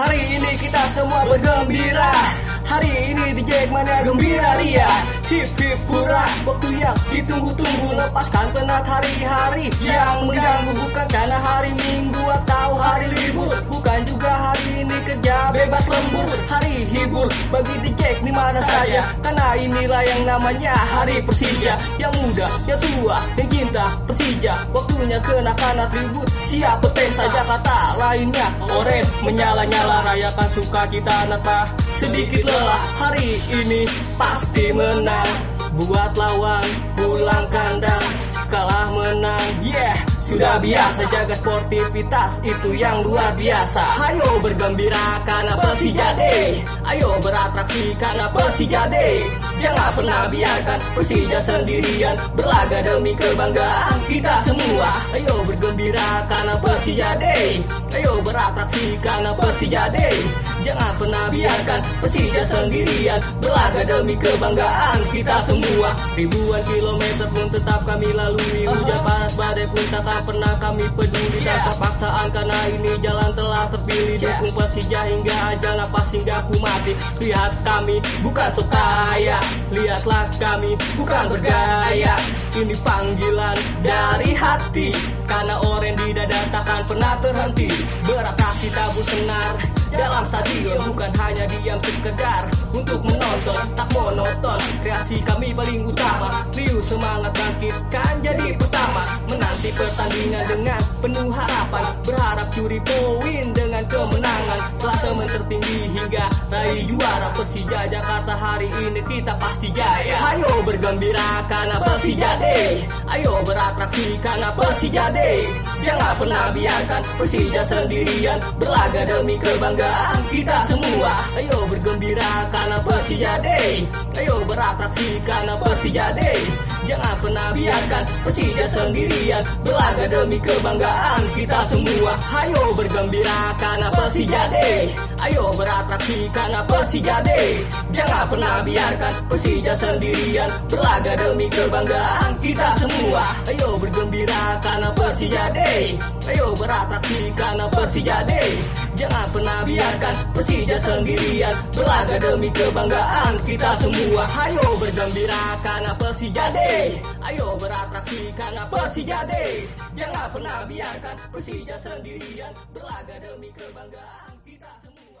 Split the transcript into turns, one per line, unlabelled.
ini kita semua bergembira. Hari ini di Jackmania gembira ria Hip hip pura Waktu yang ditunggu-tunggu Lepaskan penat hari-hari. Yang mengganggu bukan karena hari minggu Atau hari libur bagi di Jack di mana saja Karena inilah yang namanya hari Persija. Yang muda, yang tua, yang cinta Persija. Waktunya kenakan atribut Siap berpesta Jakarta? Lainnya Oren menyala-nyala Rayakan sukacita anak sedikit lelah Hari ini pasti menang. Buat lawan pulang kandang Kalah menang, yeah sudah biasa jaga sportivitas itu yang luar biasa. Ayo bergembira karena Persija Day Ayo beratraksi karena Persija Day Jangan pernah biarkan Persija sendirian Berlaga demi kebanggaan kita semua. Ayo bergembira karena Persija Day. Ayo beratraksi karena Persija Day. Jangan pernah biarkan Persija sendirian. Berlaga demi kebanggaan kita semua. Ribuan kilometer pun tetap kami lalui. Hujan panas badai pun takkan pernah kami peduli. Dan terpaksaan karena ini jalan telah terpilih. Dukung Persija hingga aja nafas hingga ku mati. Lihat kami bukan sok kaya. Lihatlah kami bukan bergaya Ini panggilan dari hati. Karena orang di dada takkan pernah terhenti. Beratraksi tabur senar dalam stadion. Bukan hanya diam sekedar untuk menonton Tak monoton. Kreasi kami paling utama. Liu semangat bangkitkan jadi pertama. Menanti pertandingan dengan penuh harapan. Berharap curi poin dengan kemenangan. Klasemen tertinggi hingga raih juara Persija Jakarta hari ini kita pasti jaya. Ayo bergembira karena Persija Day. Ayo beratraksi karena Persija Day Jangan pernah biarkan Persija sendirian. Berlaga demi kebanggaan kita semua. Ayo bergembira karena Persija Day. Ayo beratraksi karena Persija Day. Jangan pernah biarkan Persija sendirian. Berlaga demi kebanggaan kita semua. Ayo bergembira karena Persija Day. Ayo beratraksi karena Persija Day. Jangan pernah biarkan Persija sendirian. Berlaga demi kebanggaan kita semua. Ayo bergembira karena Persija Day Ayo beratraksi karena Persija Day. Jangan pernah biarkan Persija sendirian. Berlaga demi kebanggaan kita semua. Ayo bergembira karena Persija Day. Ayo beratraksi karena Persija Day. Jangan pernah biarkan Persija sendirian. Berlaga demi kebanggaan kita semua